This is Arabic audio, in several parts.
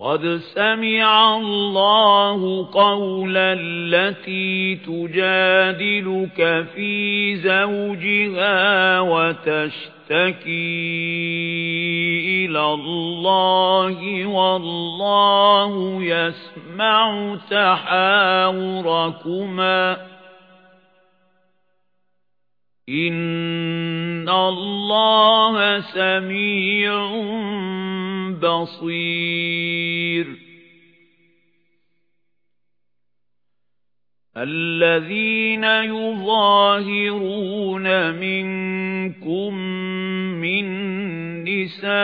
قَدْ سَمِعَ اللَّهُ قَوْلَ الَّتِي تُجَادِلُكَ فِي زَوْجِهَا وَتَشْتَكِي إِلَى اللَّهِ وَاللَّهُ يَسْمَعُ تَحَاوُرَكُمَا إِنَّ اللَّهَ سَمِيعٌ بَصِيرٌ الَّذِينَ يُظَاهِرُونَ مِنكُم مِّن نِّسَائِهِم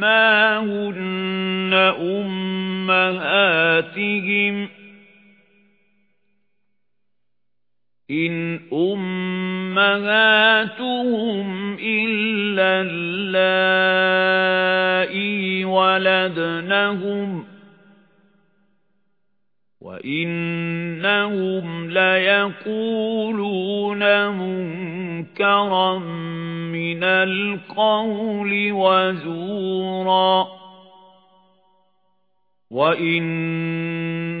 مَّا هُنَّ أُمَّهَاتِهِمْ إِنْ أُمَّهَاتُهُمْ إِلَّا اللَّائِي وَلَدْنَهُمْ وَإِنَّهُمْ لَيَقُولُونَ مُنكَرًا مِنَ الْقَوْلِ وَزُورًا وَإِنَّ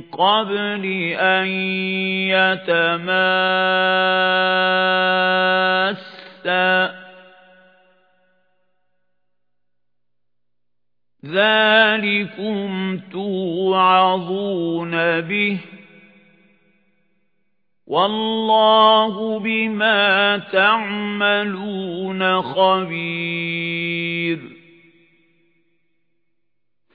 قَبْلِ أَن يَتَمَاسَّا. ذَلِكُمْ تُوعَظُونَ بِهِ. وَاللَّهُ بِمَا تَعْمَلُونَ خَبِيرٌ.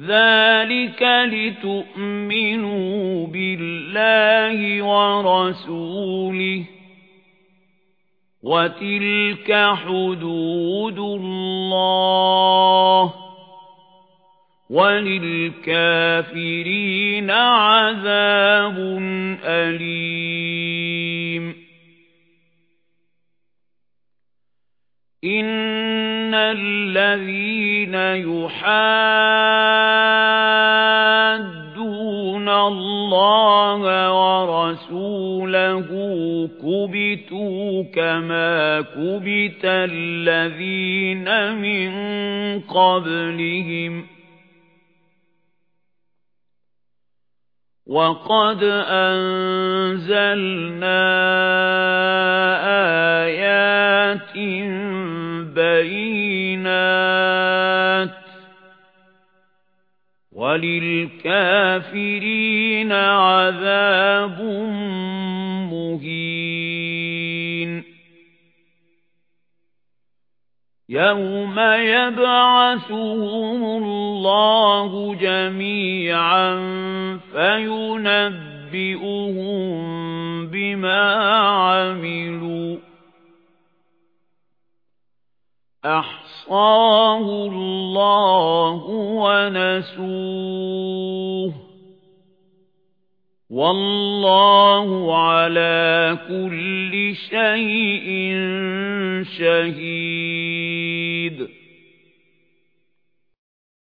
ذَلِكَ لِتُؤْمِنُوا بِاللَّهِ وَرَسُولِهِ وَتِلْكَ حُدُودُ اللَّهِ وَلِلْكَافِرِينَ عَذَابٌ أَلِيمٌ الَّذِينَ يُحَادُّونَ اللَّهَ وَرَسُولَهُ كُبِتُوا كَمَا كُبِتَ الَّذِينَ مِن قَبْلِهِمْ وَقَدْ أَنزَلْنَا آيَاتٍ بَيِّنَاتٍ وَلِلْكَافِرِينَ عَذَابٌ مُهِينٌ. يَوْمَ يَبْعَثُهُمُ اللَّهُ جَمِيعًا فَيُنَبِّئُهُم بِمَا عَمِلُوا. أَحْصَاهُ اللَّهُ وَنَسُوهُ. وَاللَّهُ عَلَى كُلِّ شَيْءٍ شَهِيدٌ.